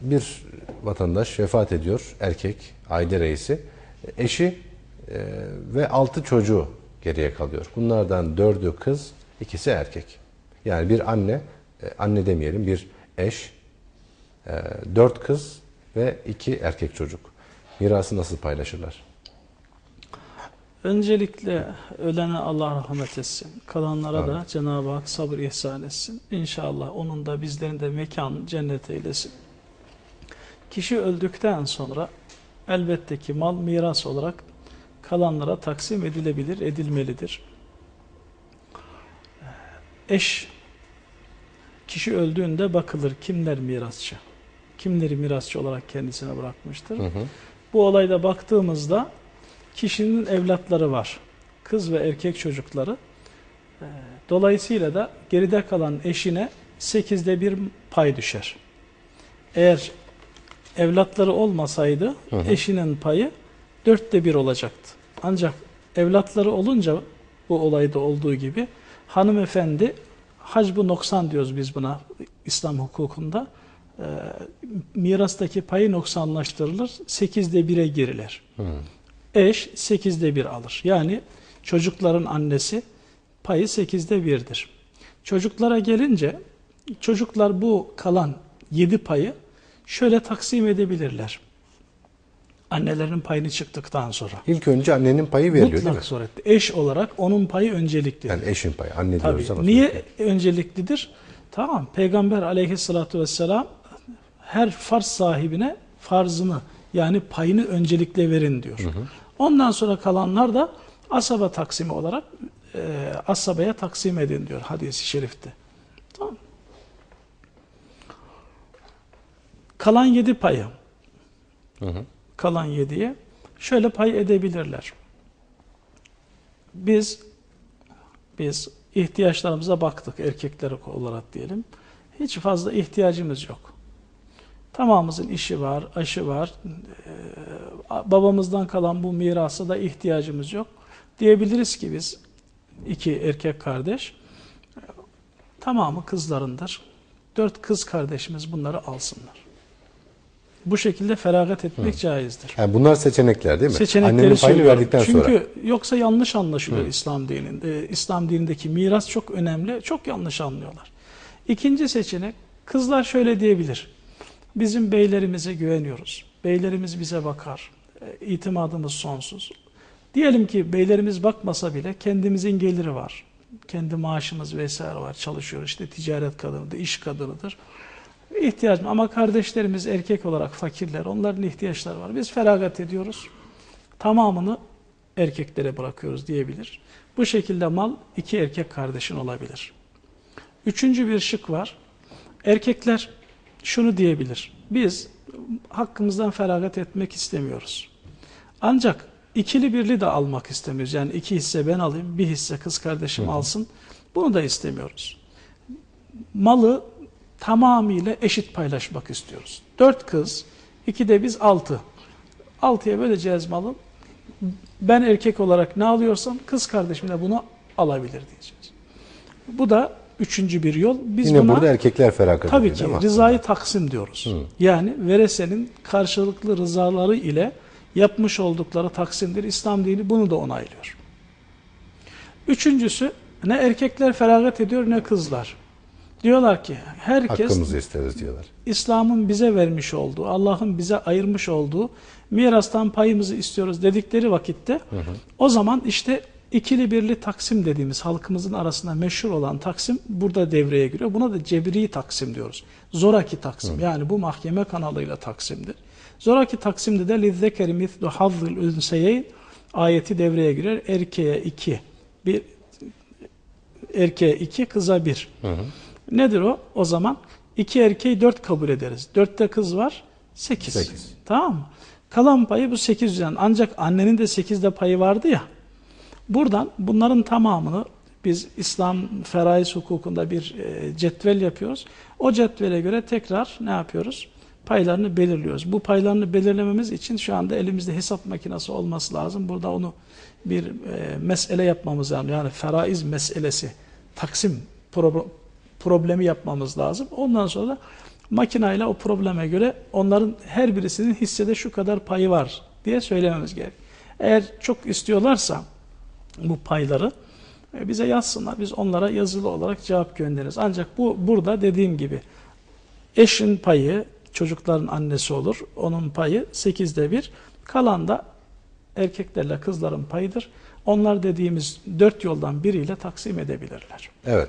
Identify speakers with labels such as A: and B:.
A: bir vatandaş vefat ediyor, erkek, aile reisi. Eşi e, ve altı çocuğu geriye kalıyor. Bunlardan dördü kız, ikisi erkek. Yani bir anne, e, anne demeyelim, bir eş, e, dört kız ve iki erkek çocuk. Mirası nasıl paylaşırlar?
B: Öncelikle ölene Allah rahmet etsin. Kalanlara da Cenab-ı Hak sabır ihsan etsin. İnşallah onun da bizlerin de mekan cennet eylesin. Kişi öldükten sonra elbette ki mal miras olarak kalanlara taksim edilebilir, edilmelidir. Eş kişi öldüğünde bakılır kimler mirasçı. Kimleri mirasçı olarak kendisine bırakmıştır. Hı hı. Bu olayda baktığımızda kişinin evlatları var. Kız ve erkek çocukları. Ee, dolayısıyla da geride kalan eşine sekizde bir pay düşer. Eğer evlatları olmasaydı hı hı. eşinin payı dörtte bir olacaktı. Ancak evlatları olunca bu olayda olduğu gibi hanımefendi hacbu noksan diyoruz biz buna İslam hukukunda. E, mirastaki payı noksanlaştırılır. Sekizde bire girilir. Hmm. Eş sekizde bir alır. Yani çocukların annesi payı sekizde birdir. Çocuklara gelince çocuklar bu kalan yedi payı şöyle taksim edebilirler. Annelerin payını çıktıktan sonra.
A: İlk önce annenin payı veriliyor
B: Mutlak
A: değil mi?
B: surette. Eş olarak onun payı önceliklidir.
A: Yani eşin payı. Anne
B: Tabii.
A: diyoruz ama.
B: Niye
A: sürekli.
B: önceliklidir? Tamam. Peygamber aleyhissalatü vesselam her farz sahibine farzını yani payını öncelikle verin diyor. Hı hı. Ondan sonra kalanlar da asaba taksimi olarak e, asabaya taksim edin diyor hadisi şerifte. Tamam. Kalan yedi payı. Hı hı kalan yediye şöyle pay edebilirler. Biz biz ihtiyaçlarımıza baktık erkekler olarak diyelim. Hiç fazla ihtiyacımız yok. Tamamımızın işi var, aşı var. Ee, babamızdan kalan bu mirasa da ihtiyacımız yok. Diyebiliriz ki biz iki erkek kardeş tamamı kızlarındır. Dört kız kardeşimiz bunları alsınlar bu şekilde feragat etmek Hı. caizdir.
A: Yani bunlar seçenekler değil mi?
B: Seçenekleri
A: Annenin payını verdikten
B: Çünkü
A: sonra.
B: Çünkü yoksa yanlış anlaşılıyor Hı. İslam dininde. İslam dinindeki miras çok önemli. Çok yanlış anlıyorlar. İkinci seçenek kızlar şöyle diyebilir. Bizim beylerimize güveniyoruz. Beylerimiz bize bakar. E, itimadımız sonsuz. Diyelim ki beylerimiz bakmasa bile kendimizin geliri var. Kendi maaşımız vesaire var. Çalışıyoruz. İşte ticaret kadınıdır, iş kadınıdır ihtiyacım ama kardeşlerimiz erkek olarak fakirler, onların ihtiyaçları var. Biz feragat ediyoruz. Tamamını erkeklere bırakıyoruz diyebilir. Bu şekilde mal iki erkek kardeşin olabilir. Üçüncü bir şık var. Erkekler şunu diyebilir. Biz hakkımızdan feragat etmek istemiyoruz. Ancak ikili birli de almak istemiyoruz. Yani iki hisse ben alayım, bir hisse kız kardeşim alsın. Bunu da istemiyoruz. Malı tamamıyla eşit paylaşmak istiyoruz. Dört kız, iki de biz altı. Altıya böleceğiz malı. Ben erkek olarak ne alıyorsam kız kardeşim de bunu alabilir diyeceğiz. Bu da üçüncü bir yol. Biz
A: Yine
B: buna,
A: burada erkekler feragat
B: Tabii ki rızayı taksim diyoruz. Hı. Yani veresenin karşılıklı rızaları ile yapmış oldukları taksimdir. İslam dini bunu da onaylıyor. Üçüncüsü ne erkekler feragat ediyor ne kızlar. Diyorlar ki herkes
A: hakkımızı isteriz diyorlar.
B: İslam'ın bize vermiş olduğu, Allah'ın bize ayırmış olduğu mirastan payımızı istiyoruz dedikleri vakitte hı hı. o zaman işte ikili birli taksim dediğimiz halkımızın arasında meşhur olan taksim burada devreye giriyor. Buna da cebri taksim diyoruz. Zoraki taksim. Hı. Yani bu mahkeme kanalıyla taksimdir. Zoraki taksimde de lizzekeri mithlu hazzıl ünseyeyn ayeti devreye giriyor. Erkeğe iki, bir erkeğe iki, kıza bir. Hı hı. Nedir o? O zaman iki erkeği dört kabul ederiz. Dörtte kız var, sekiz. sekiz. Tamam mı? Kalan payı bu sekiz yüzden. Ancak annenin de sekizde payı vardı ya. Buradan bunların tamamını biz İslam feraiz hukukunda bir e, cetvel yapıyoruz. O cetvele göre tekrar ne yapıyoruz? Paylarını belirliyoruz. Bu paylarını belirlememiz için şu anda elimizde hesap makinesi olması lazım. Burada onu bir e, mesele yapmamız lazım. Yani feraiz meselesi, taksim problemi yapmamız lazım. Ondan sonra Makinayla o probleme göre onların her birisinin hissede şu kadar payı var diye söylememiz gerek. Eğer çok istiyorlarsa bu payları e, bize yazsınlar. Biz onlara yazılı olarak cevap göndeririz. Ancak bu burada dediğim gibi eşin payı çocukların annesi olur. Onun payı 8'de 1. Kalan da erkeklerle kızların payıdır. Onlar dediğimiz dört yoldan biriyle taksim edebilirler.
A: Evet.